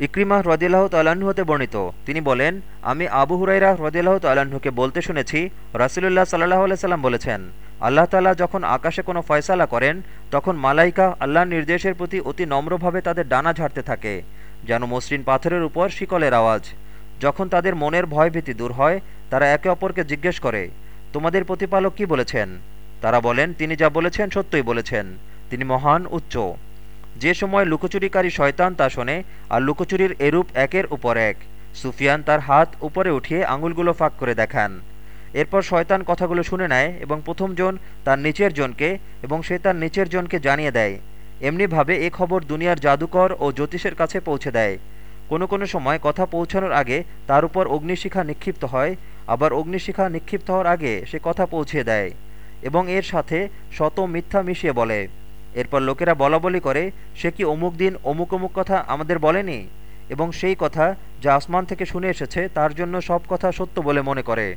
ইক্রিমাহ রদিল্লাহ তাল্লাহ্ন হতে বর্ণিত। তিনি বলেন, আমি আবু হুরাইরা রদিল্লাহ তাল্লাহ্নকে বলতে শুনেছি, রাসুলুল্লাহ সাল্লাহ সাল্লাম বলেছেন, আল্লাহ তাল্লাহ যখন আকাশে কোনো ফয়সালা করেন, তখন মালাইকা আল্লাহর নির্দেশের প্রতি অতি নম্রভাবে তাদের ডানা ঝাড়তে থাকে, যেন মসৃণ পাথরের উপর শিকলের আওয়াজ। যখন তাদের মনের ভয়ভীতি দূর হয়, তারা একে অপরকে জিজ্ঞেস করে, তোমাদের প্রতিপালক কি বলেছেন? তারা বলেন, তিনি যা বলেছেন সত্যই বলেছেন। তিনি মহান, উচ্চ। যে সময় লুকোচুরিকারী শয়তান তা শোনে আর লুকোচুরির এরূপ একের উপর এক। সুফিয়ান তার হাত উপরে উঠিয়ে আঙুলগুলো ফাঁক করে দেখান। এরপর শয়তান কথাগুলো শুনে নেয় এবং প্রথম জন তার নিচের জনকে এবং সে তার নিচের জনকে জানিয়ে দেয়। এমনিভাবে এ খবর দুনিয়ার জাদুকর ও জ্যোতিষের কাছে পৌঁছে দেয়। কোনো কোনো সময় কথা পৌঁছানোর আগে তার উপর অগ্নিশিখা নিক্ষিপ্ত হয়, আবার অগ্নিশিখা নিক্ষিপ্ত হওয়ার আগে সে কথা পৌঁছে দেয় এবং এর সাথে শত মিথ্যা মিশিয়ে বলে। এরপর লোকেরা বলা বলি করে, সে কি অমুক দিন অমুক অমুক কথা আমাদের বলেনি? এবং সেই কথা যা আসমান থেকে শুনে এসেছে, তার জন্য সব কথা সত্য বলে মনে করে।